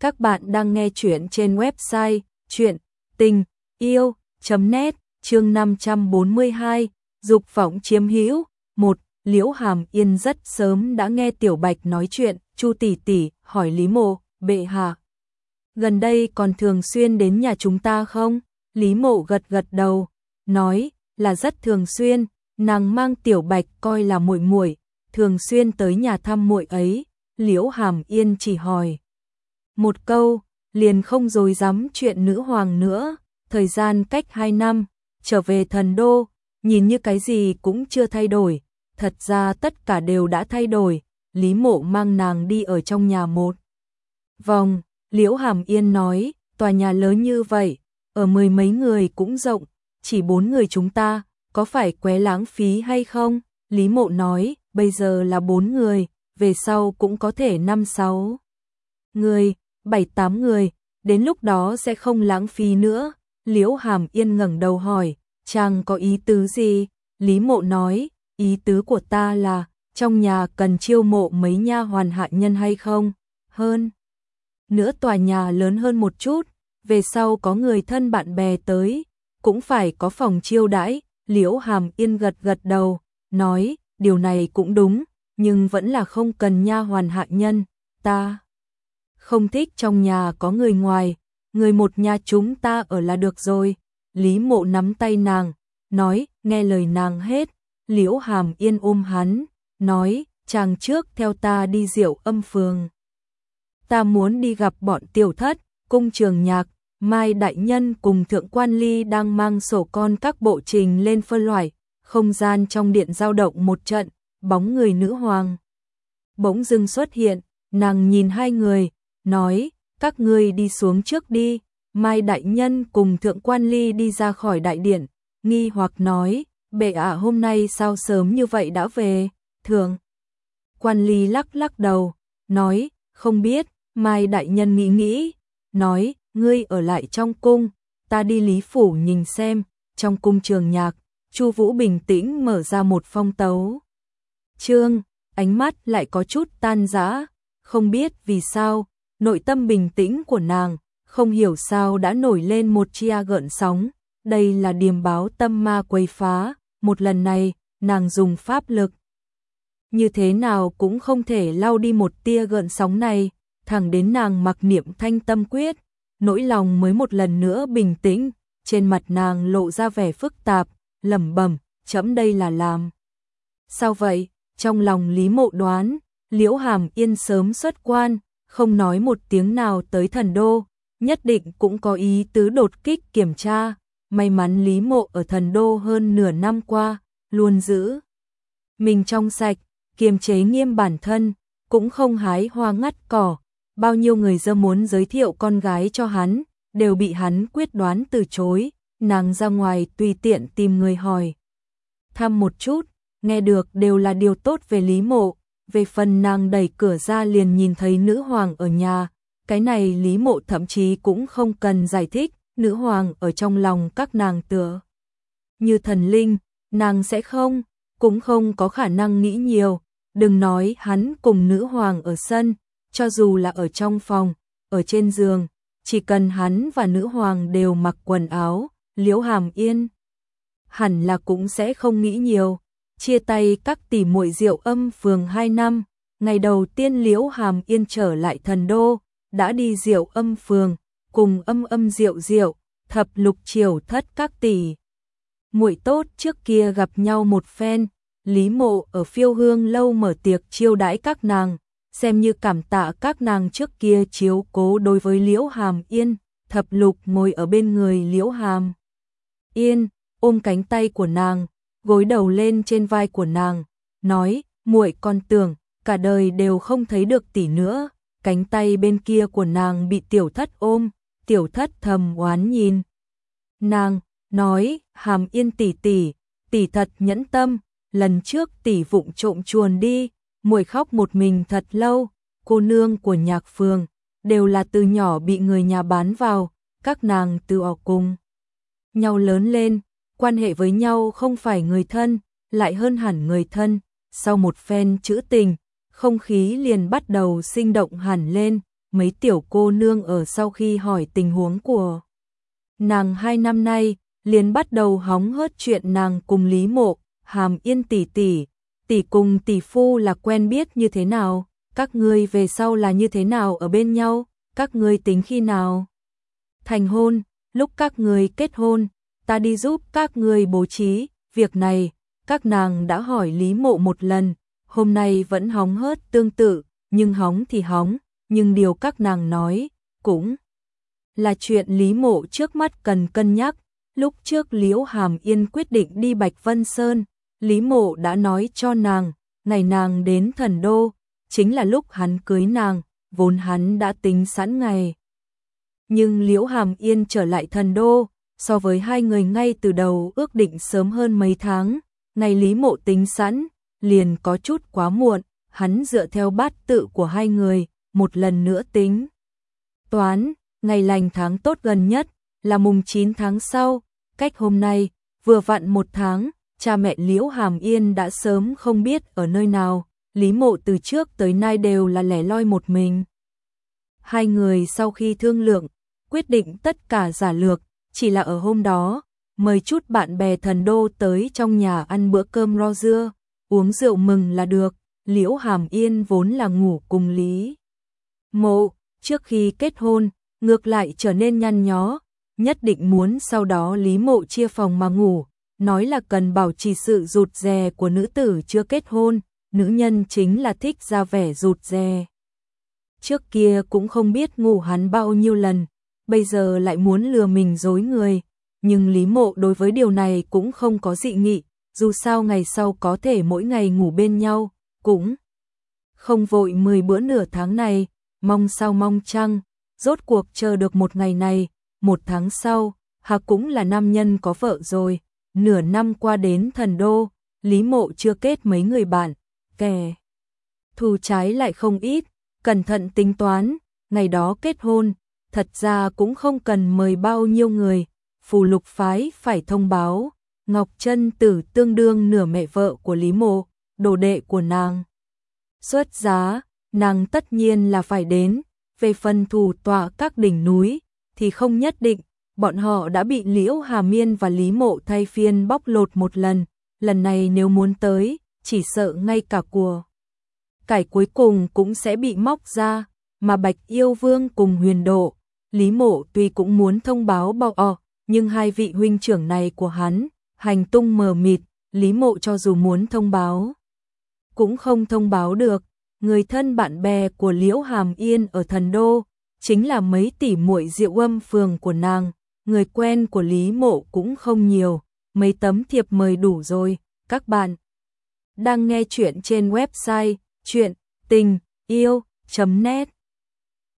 Các bạn đang nghe chuyện trên website chuyện tình yêu.net chương 542, dục vọng chiếm hữu. Một, Liễu Hàm Yên rất sớm đã nghe Tiểu Bạch nói chuyện, Chu tỷ tỷ hỏi Lý Mộ, "Bệ hạ, gần đây còn thường xuyên đến nhà chúng ta không?" Lý Mộ gật gật đầu, nói là rất thường xuyên, nàng mang Tiểu Bạch coi là muội muội, thường xuyên tới nhà thăm muội ấy. Liễu Hàm Yên chỉ hỏi một câu, liền không dối dám chuyện nữ hoàng nữa, thời gian cách hai năm, trở về thần đô, nhìn như cái gì cũng chưa thay đổi, thật ra tất cả đều đã thay đổi, Lý Mộ mang nàng đi ở trong nhà một. Vòng, Liễu Hàm Yên nói, tòa nhà lớn như vậy, ở mười mấy người cũng rộng, chỉ bốn người chúng ta, có phải qué lãng phí hay không? Lý Mộ nói, bây giờ là bốn người, về sau cũng có thể năm sáu. Người, bảy tám người, đến lúc đó sẽ không lãng phí nữa. Liễu Hàm Yên ngẩng đầu hỏi, chàng có ý tứ gì? Lý Mộ nói, ý tứ của ta là, trong nhà cần chiêu mộ mấy nha hoàn hạ nhân hay không? Hơn. Nữa tòa nhà lớn hơn một chút, về sau có người thân bạn bè tới, cũng phải có phòng chiêu đãi. Liễu Hàm Yên gật gật đầu, nói, điều này cũng đúng, nhưng vẫn là không cần nha hoàn hạ nhân, ta không thích trong nhà có người ngoài, người một nhà chúng ta ở là được rồi. Lý mộ nắm tay nàng, nói, nghe lời nàng hết, liễu hàm yên ôm hắn, nói, chàng trước theo ta đi rượu âm phường. Ta muốn đi gặp bọn tiểu thất, cung trường nhạc, Mai Đại Nhân cùng Thượng Quan Ly đang mang sổ con các bộ trình lên phân loại, không gian trong điện giao động một trận, bóng người nữ hoàng. Bỗng dưng xuất hiện, nàng nhìn hai người, nói, các ngươi đi xuống trước đi, Mai Đại Nhân cùng Thượng Quan Ly đi ra khỏi đại điện, nghi hoặc nói, bệ ạ hôm nay sao sớm như vậy đã về, Thượng. Quan Ly lắc lắc đầu, nói, không biết, Mai Đại Nhân nghĩ nghĩ, nói, ngươi ở lại trong cung, ta đi Lý Phủ nhìn xem, trong cung trường nhạc, Chu Vũ bình tĩnh mở ra một phong tấu. Trương, ánh mắt lại có chút tan rã, không biết vì sao, nội tâm bình tĩnh của nàng, không hiểu sao đã nổi lên một chia gợn sóng, đây là điềm báo tâm ma quấy phá, một lần này, nàng dùng pháp lực. Như thế nào cũng không thể lau đi một tia gợn sóng này, thẳng đến nàng mặc niệm thanh tâm quyết, nỗi lòng mới một lần nữa bình tĩnh, trên mặt nàng lộ ra vẻ phức tạp, lẩm bẩm, chấm đây là làm. Sao vậy? Trong lòng Lý Mộ đoán, Liễu Hàm Yên sớm xuất quan, không nói một tiếng nào tới thần đô, nhất định cũng có ý tứ đột kích kiểm tra. May mắn Lý Mộ ở thần đô hơn nửa năm qua, luôn giữ mình trong sạch, kiềm chế nghiêm bản thân, cũng không hái hoa ngắt cỏ. Bao nhiêu người dơ muốn giới thiệu con gái cho hắn, đều bị hắn quyết đoán từ chối, nàng ra ngoài tùy tiện tìm người hỏi. Thăm một chút, nghe được đều là điều tốt về Lý Mộ, về phần nàng đẩy cửa ra liền nhìn thấy nữ hoàng ở nhà, cái này Lý Mộ thậm chí cũng không cần giải thích, nữ hoàng ở trong lòng các nàng tựa. Như thần linh, nàng sẽ không, cũng không có khả năng nghĩ nhiều, đừng nói hắn cùng nữ hoàng ở sân, cho dù là ở trong phòng, ở trên giường, chỉ cần hắn và nữ hoàng đều mặc quần áo, liễu hàm yên. Hẳn là cũng sẽ không nghĩ nhiều, chia tay các tỷ muội rượu âm phường 2 năm, ngày đầu tiên Liễu Hàm Yên trở lại thần đô, đã đi rượu âm phường, cùng âm âm rượu rượu, thập lục triều thất các tỷ. Muội tốt trước kia gặp nhau một phen, Lý Mộ ở phiêu hương lâu mở tiệc chiêu đãi các nàng, xem như cảm tạ các nàng trước kia chiếu cố đối với Liễu Hàm Yên, thập lục ngồi ở bên người Liễu Hàm. Yên, ôm cánh tay của nàng, gối đầu lên trên vai của nàng, nói, muội con tưởng, cả đời đều không thấy được tỷ nữa, cánh tay bên kia của nàng bị tiểu thất ôm, tiểu thất thầm oán nhìn. Nàng, nói, hàm yên tỷ tỷ, tỷ thật nhẫn tâm, lần trước tỷ vụng trộm chuồn đi, muội khóc một mình thật lâu, cô nương của nhạc phường, đều là từ nhỏ bị người nhà bán vào, các nàng từ ở cùng. Nhau lớn lên, quan hệ với nhau không phải người thân, lại hơn hẳn người thân, sau một phen chữ tình, không khí liền bắt đầu sinh động hẳn lên, mấy tiểu cô nương ở sau khi hỏi tình huống của nàng hai năm nay, liền bắt đầu hóng hớt chuyện nàng cùng Lý Mộ, Hàm Yên tỷ tỷ, tỷ cùng tỷ phu là quen biết như thế nào, các ngươi về sau là như thế nào ở bên nhau, các ngươi tính khi nào? Thành hôn, lúc các ngươi kết hôn, ta đi giúp các ngươi bố trí, việc này, các nàng đã hỏi Lý Mộ một lần, hôm nay vẫn hóng hớt tương tự, nhưng hóng thì hóng, nhưng điều các nàng nói, cũng là chuyện Lý Mộ trước mắt cần cân nhắc. Lúc trước Liễu Hàm Yên quyết định đi Bạch Vân Sơn, Lý Mộ đã nói cho nàng, ngày nàng đến thần đô, chính là lúc hắn cưới nàng, vốn hắn đã tính sẵn ngày. Nhưng Liễu Hàm Yên trở lại thần đô, so với hai người ngay từ đầu ước định sớm hơn mấy tháng, ngày Lý Mộ tính sẵn, liền có chút quá muộn, hắn dựa theo bát tự của hai người, một lần nữa tính. Toán, ngày lành tháng tốt gần nhất, là mùng 9 tháng sau, cách hôm nay, vừa vặn một tháng, cha mẹ Liễu Hàm Yên đã sớm không biết ở nơi nào, Lý Mộ từ trước tới nay đều là lẻ loi một mình. Hai người sau khi thương lượng, quyết định tất cả giả lược, chỉ là ở hôm đó, mời chút bạn bè thần đô tới trong nhà ăn bữa cơm ro dưa, uống rượu mừng là được, Liễu Hàm Yên vốn là ngủ cùng Lý. Mộ, trước khi kết hôn, ngược lại trở nên nhăn nhó, nhất định muốn sau đó Lý Mộ chia phòng mà ngủ, nói là cần bảo trì sự rụt rè của nữ tử chưa kết hôn, nữ nhân chính là thích ra vẻ rụt rè. Trước kia cũng không biết ngủ hắn bao nhiêu lần, bây giờ lại muốn lừa mình dối người, nhưng Lý Mộ đối với điều này cũng không có dị nghị, dù sao ngày sau có thể mỗi ngày ngủ bên nhau, cũng không vội 10 bữa nửa tháng này, mong sao mong chăng, rốt cuộc chờ được một ngày này, một tháng sau, Hà cũng là nam nhân có vợ rồi, nửa năm qua đến thần đô, Lý Mộ chưa kết mấy người bạn, kẻ thù trái lại không ít, cẩn thận tính toán, ngày đó kết hôn, thật ra cũng không cần mời bao nhiêu người, phù lục phái phải thông báo, Ngọc Trân Tử tương đương nửa mẹ vợ của Lý Mộ, đồ đệ của nàng. Xuất giá, nàng tất nhiên là phải đến, về phần thủ tọa các đỉnh núi, thì không nhất định, bọn họ đã bị Liễu Hà Miên và Lý Mộ thay phiên bóc lột một lần, lần này nếu muốn tới, chỉ sợ ngay cả của. Cải cuối cùng cũng sẽ bị móc ra, mà Bạch Yêu Vương cùng huyền độ, Lý Mộ tuy cũng muốn thông báo bao o, nhưng hai vị huynh trưởng này của hắn, hành tung mờ mịt, Lý Mộ cho dù muốn thông báo, cũng không thông báo được, người thân bạn bè của Liễu Hàm Yên ở thần đô, chính là mấy tỷ muội Diệu Âm phường của nàng, người quen của Lý Mộ cũng không nhiều, mấy tấm thiệp mời đủ rồi, các bạn đang nghe chuyện trên website chuyện tình yêu.net